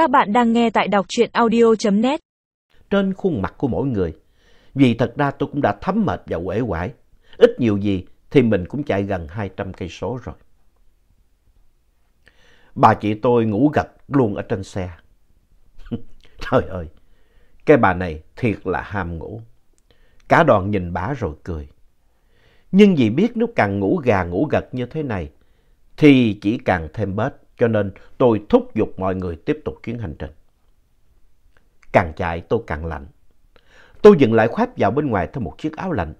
Các bạn đang nghe tại đọc truyện audio.net. trên khuôn mặt của mỗi người. Vì thật ra tôi cũng đã thấm mệt và uể oải. Ít nhiều gì thì mình cũng chạy gần 200 cây số rồi. Bà chị tôi ngủ gật luôn ở trên xe. Trời ơi, cái bà này thiệt là ham ngủ. Cả đoàn nhìn bà rồi cười. Nhưng vì biết nếu càng ngủ gà ngủ gật như thế này thì chỉ càng thêm bết cho nên tôi thúc giục mọi người tiếp tục chuyến hành trình. Càng chạy tôi càng lạnh. Tôi dừng lại khoác vào bên ngoài thêm một chiếc áo lạnh.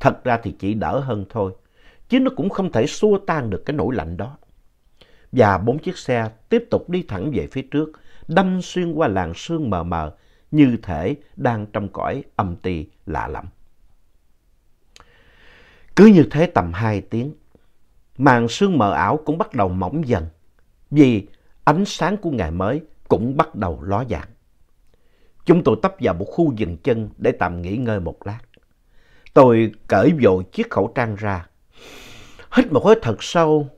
Thật ra thì chỉ đỡ hơn thôi, chứ nó cũng không thể xua tan được cái nỗi lạnh đó. Và bốn chiếc xe tiếp tục đi thẳng về phía trước, đâm xuyên qua làng sương mờ mờ, như thể đang trong cõi âm ti lạ lẫm. Cứ như thế tầm hai tiếng, màn sương mờ ảo cũng bắt đầu mỏng dần, vì ánh sáng của ngày mới cũng bắt đầu ló dạng. Chúng tôi tấp vào một khu dừng chân để tạm nghỉ ngơi một lát. Tôi cởi vội chiếc khẩu trang ra. Hít một hơi thật sâu.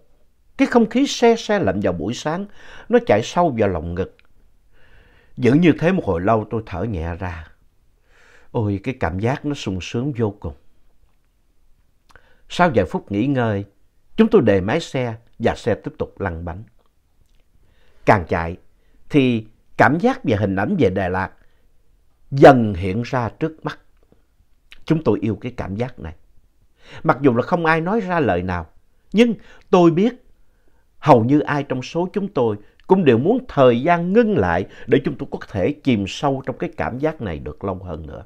Cái không khí se se lạnh vào buổi sáng, nó chạy sâu vào lòng ngực. Giữ như thế một hồi lâu tôi thở nhẹ ra. Ôi, cái cảm giác nó sung sướng vô cùng. Sau vài phút nghỉ ngơi, chúng tôi đề máy xe và xe tiếp tục lăn bánh. Càng chạy thì cảm giác và hình ảnh về Đà Lạt dần hiện ra trước mắt. Chúng tôi yêu cái cảm giác này. Mặc dù là không ai nói ra lời nào, nhưng tôi biết hầu như ai trong số chúng tôi cũng đều muốn thời gian ngưng lại để chúng tôi có thể chìm sâu trong cái cảm giác này được lâu hơn nữa.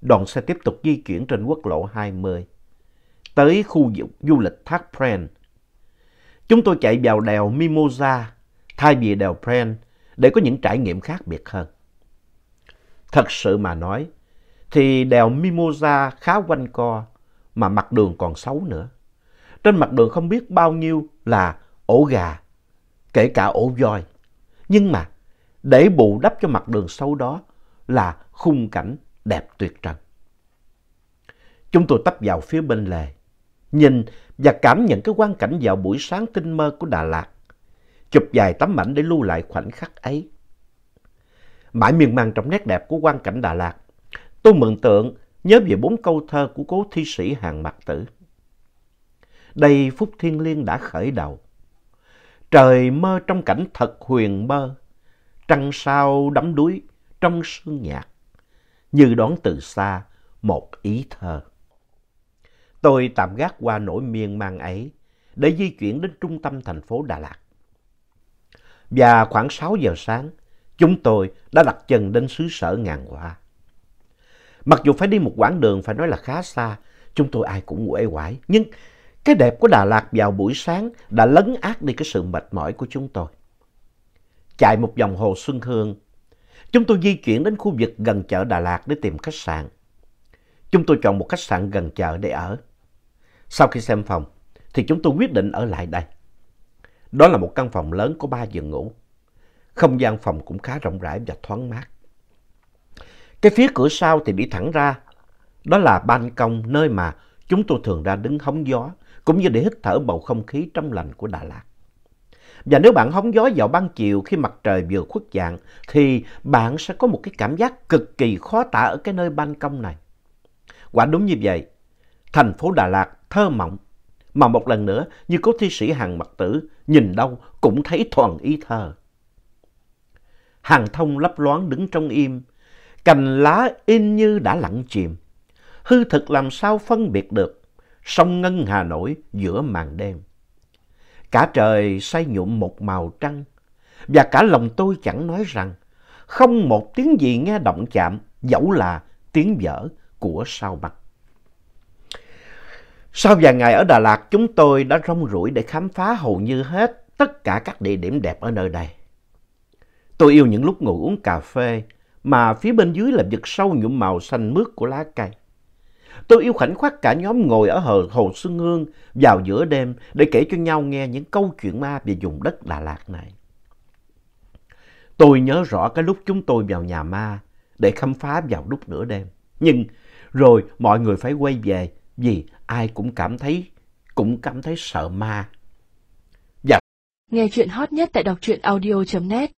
Đoàn xe tiếp tục di chuyển trên quốc lộ 20 tới khu du, lịch Thác Pren. Chúng tôi chạy vào đèo Mimosa thay vì đèo Pren để có những trải nghiệm khác biệt hơn. Thật sự mà nói thì đèo Mimosa khá quanh co mà mặt đường còn xấu nữa. Trên mặt đường không biết bao nhiêu là ổ gà, kể cả ổ voi. Nhưng mà để bù đắp cho mặt đường xấu đó là khung cảnh đẹp tuyệt trần. Chúng tôi tấp vào phía bên lề, nhìn và cảm nhận cái quang cảnh vào buổi sáng tinh mơ của Đà Lạt. Chụp vài tấm ảnh để lưu lại khoảnh khắc ấy. Mãi miên man trong nét đẹp của quang cảnh Đà Lạt, tôi mượn tượng nhớ về bốn câu thơ của cố thi sĩ Hàng Mạc Tử. Đây phút thiên liêng đã khởi đầu. Trời mơ trong cảnh thật huyền mơ, trăng sao đắm đuối trong sương nhạc, như đón từ xa một ý thơ. Tôi tạm gác qua nỗi miên man ấy để di chuyển đến trung tâm thành phố Đà Lạt. Và khoảng 6 giờ sáng, chúng tôi đã đặt chân đến xứ sở ngàn hoa. Mặc dù phải đi một quãng đường phải nói là khá xa, chúng tôi ai cũng uể oải, nhưng cái đẹp của Đà Lạt vào buổi sáng đã lấn át đi cái sự mệt mỏi của chúng tôi. Chạy một vòng hồ Xuân Hương, chúng tôi di chuyển đến khu vực gần chợ Đà Lạt để tìm khách sạn. Chúng tôi chọn một khách sạn gần chợ để ở. Sau khi xem phòng, thì chúng tôi quyết định ở lại đây. Đó là một căn phòng lớn có ba giường ngủ. Không gian phòng cũng khá rộng rãi và thoáng mát. Cái phía cửa sau thì đi thẳng ra. Đó là ban công nơi mà chúng tôi thường ra đứng hóng gió, cũng như để hít thở bầu không khí trong lành của Đà Lạt. Và nếu bạn hóng gió vào ban chiều khi mặt trời vừa khuất dạng, thì bạn sẽ có một cái cảm giác cực kỳ khó tả ở cái nơi ban công này. Quả đúng như vậy, thành phố Đà Lạt thơ mộng, mà một lần nữa như cố thi sĩ Hàng Mặc Tử nhìn đâu cũng thấy thuần ý thơ. Hàng thông lấp loáng đứng trong im, cành lá in như đã lặng chìm. Hư thực làm sao phân biệt được, sông ngân hà nổi giữa màn đêm. Cả trời say nhuộm một màu trăng, và cả lòng tôi chẳng nói rằng, không một tiếng gì nghe động chạm, dẫu là tiếng vỡ của sao băng. Sau vài ngày ở Đà Lạt, chúng tôi đã rong ruổi để khám phá hầu như hết tất cả các địa điểm đẹp ở nơi đây. Tôi yêu những lúc ngồi uống cà phê mà phía bên dưới là vực sâu nhuộm màu xanh mướt của lá cây. Tôi yêu khoảnh khắc cả nhóm ngồi ở hồ, hồ Xuân Hương vào giữa đêm để kể cho nhau nghe những câu chuyện ma về vùng đất Đà Lạt này. Tôi nhớ rõ cái lúc chúng tôi vào nhà ma để khám phá vào lúc nửa đêm. Nhưng rồi mọi người phải quay về vì ai cũng cảm thấy cũng cảm thấy sợ ma. Nghe chuyện hot nhất tại đọc truyện audio.net